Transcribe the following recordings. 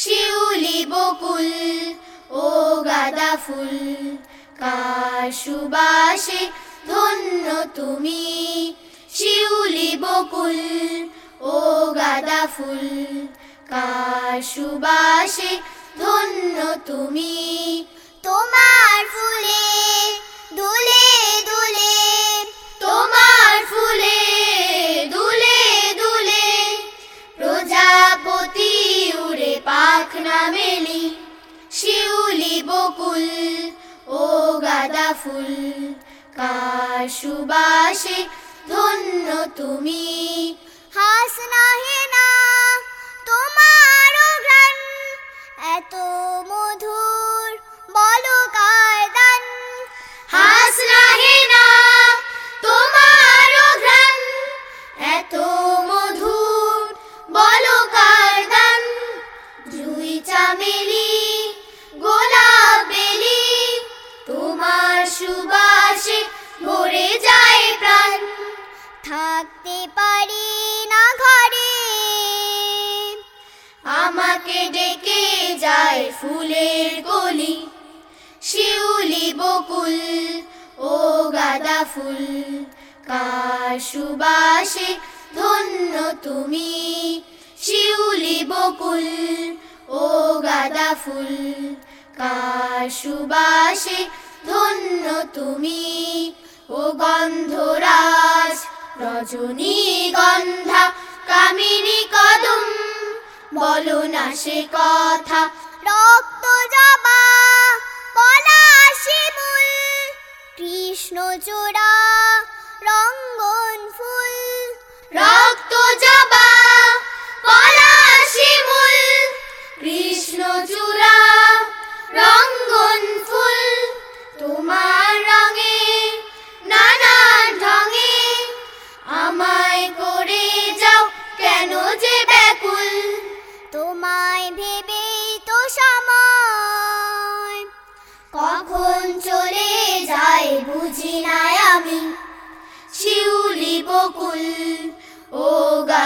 শিউলি বকুল, ও গাদা ফুল, কার সুবাসে ধন্য তুমি? শিউলি বকুল, ও গাদা ফুল, কার সুবাসে ধন্য তুমি? পাখনা মেলি শিউলি বকুল ও গাদা ফুল। কার সুবাসে ধন্য তুমি? হাস নাহে না। থাকতে পারি না ঘরে। আমাকে ডেকে যায় ফুলের কলি, শিউলি বকুল ও গাদা ফুল। কার সুবাসে ধন্য তুমি, শিউলি বকুল ও গাদা ফুল। কার সুবাসে ধন্য তুমি রজনী গন্ধা কামিনী কদম। বলো না সে কথা। রক্ত জবা পলাশি মূল। কৃষ্ণ চূড়া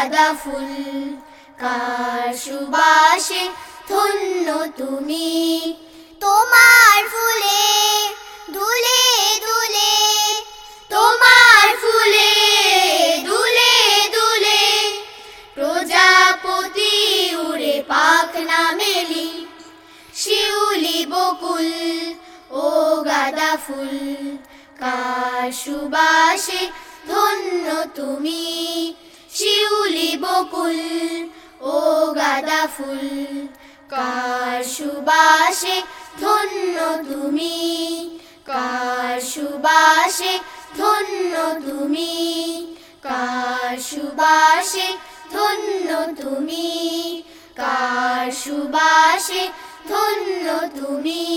গাদা ফুল কার সুবাসে ধন্য তুমি? তোমার ফুলে দুলে দুলে, তোমার ফুলে দুলে দুলে, প্রজাপতি উড়ে পাখনা মেলি শিউলি বকুল, ও গাদা ফুল কার সুবাসে ধন্য তুমি? শিউলি বকুল, ও গাদা ফুল। কার সুবাসে ধন্য তুমি? কার সুবাসে ধন্য তুমি? কার সুবাসে ধন্য তুমি? কার সুবাসে ধন্য তুমি?